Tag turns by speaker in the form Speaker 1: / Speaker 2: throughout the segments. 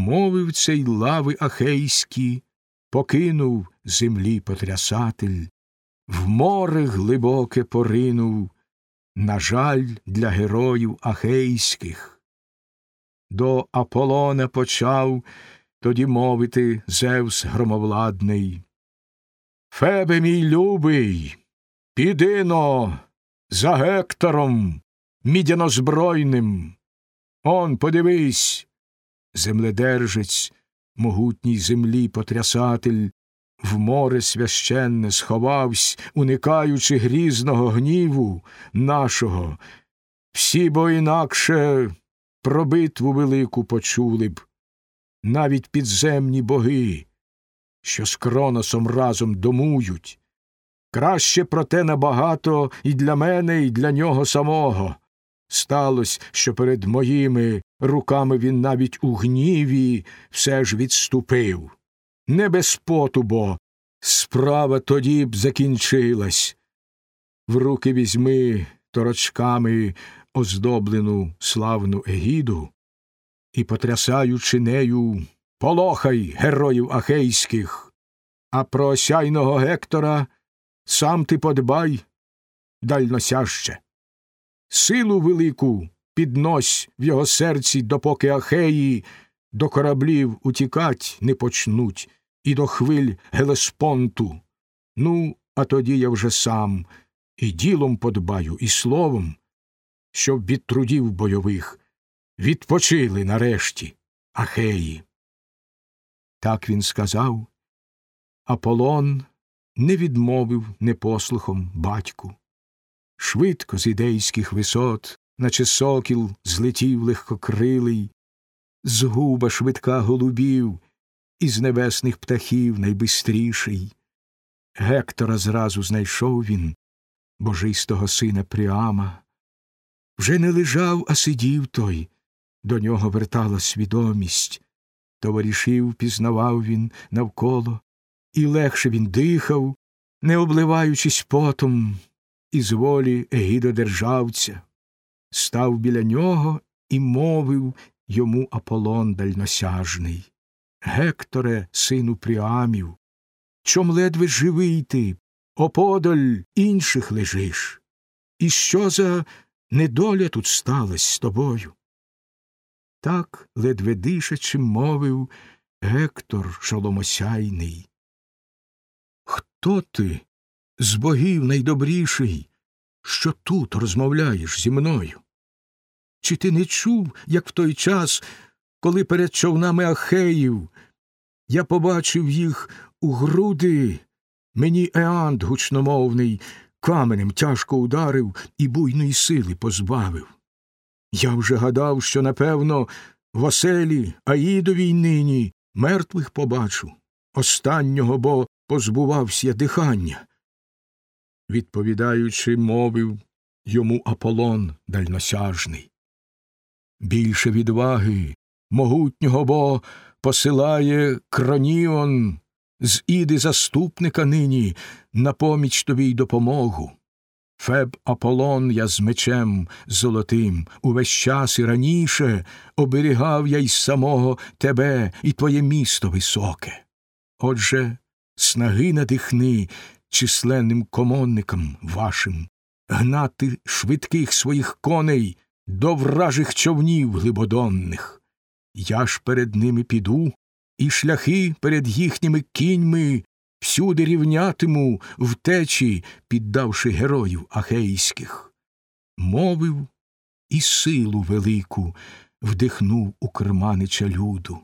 Speaker 1: мовив цей лави ахейські, покинув землі потрясатель, в море глибоке поринув, на жаль, для героїв ахейських. До Аполлона почав тоді мовити Зевс громовладний. Фебе мій любий, підино за Гектором, мідянозбройним. Он, подивись, земледержець, могутній землі потрясатель, в море священне сховавсь, уникаючи грізного гніву нашого. Всі бо інакше про битву велику почули б, навіть підземні боги, що з Кроносом разом домують. Краще проте набагато і для мене, і для нього самого. Сталось, що перед моїми руками він навіть у гніві все ж відступив. Не без поту, бо справа тоді б закінчилась. В руки візьми торочками оздоблену славну егіду і, потрясаючи нею, полохай героїв ахейських, а про осяйного Гектора сам ти подбай дальносяще. Силу велику піднось в його серці, допоки Ахеї до кораблів утікать не почнуть і до хвиль Гелеспонту. Ну, а тоді я вже сам і ділом подбаю, і словом, щоб від трудів бойових відпочили нарешті Ахеї. Так він сказав. Аполлон не відмовив непослухом батьку. Швидко з ідейських висот, наче сокіл, злетів легкокрилий, з губа швидка голубів, із небесних птахів найбистріший. Гектора зразу знайшов він, божистого сина Пріама. Вже не лежав, а сидів той, до нього вертала свідомість. Товаришів пізнавав він навколо, і легше він дихав, не обливаючись потом, із волі егідодержавця, став біля нього і мовив йому Аполлон дальносяжний. Гекторе, сину Пріамів, чом ледве живий ти, оподаль інших лежиш? І що за недоля тут сталась з тобою? Так, ледве дишачи, мовив Гектор шоломосяйний. Хто ти, з богів найдобріший, що тут розмовляєш зі мною? Чи ти не чув, як в той час, коли перед човнами Ахеїв я побачив їх у груди, мені Еант гучномовний каменем тяжко ударив і буйної сили позбавив. Я вже гадав, що, напевно, в оселі Аїдовій нині мертвих побачу, останнього, бо позбувався дихання. Відповідаючи, мовив йому Аполлон дальносяжний. Більше відваги могутнього бо посилає Кроніон з іди заступника нині на поміч тобі й допомогу. Феб Аполлон я з мечем золотим увесь час і раніше оберігав я й самого тебе і твоє місто високе. Отже, снаги надихни численним комонникам вашим, гнати швидких своїх коней до вражих човнів глибодонних. Я ж перед ними піду, і шляхи перед їхніми кіньми всюди рівнятиму втечі, піддавши героїв ахейських. Мовив і силу велику вдихнув у керманича люду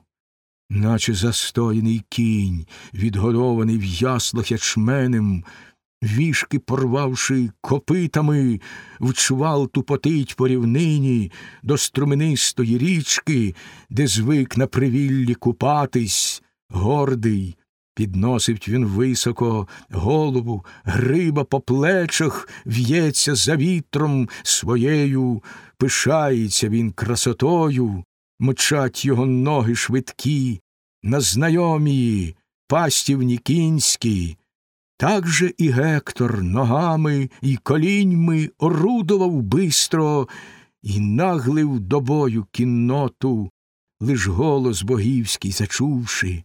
Speaker 1: наче застояний кінь, відгодований в яслах ячменем, вішки порвавши копитами, в чвал тупотить по рівнині до струменистої річки, де звик на привіллі купатись, гордий. Підносить він високо голову, гриба по плечах, в'ється за вітром своєю, пишається він красотою, мчать його ноги швидкі, на знайомі пастівні кінські. Так же і Гектор ногами і коліньми орудував бистро і наглив до бою кінноту, лиш голос богівський зачувши,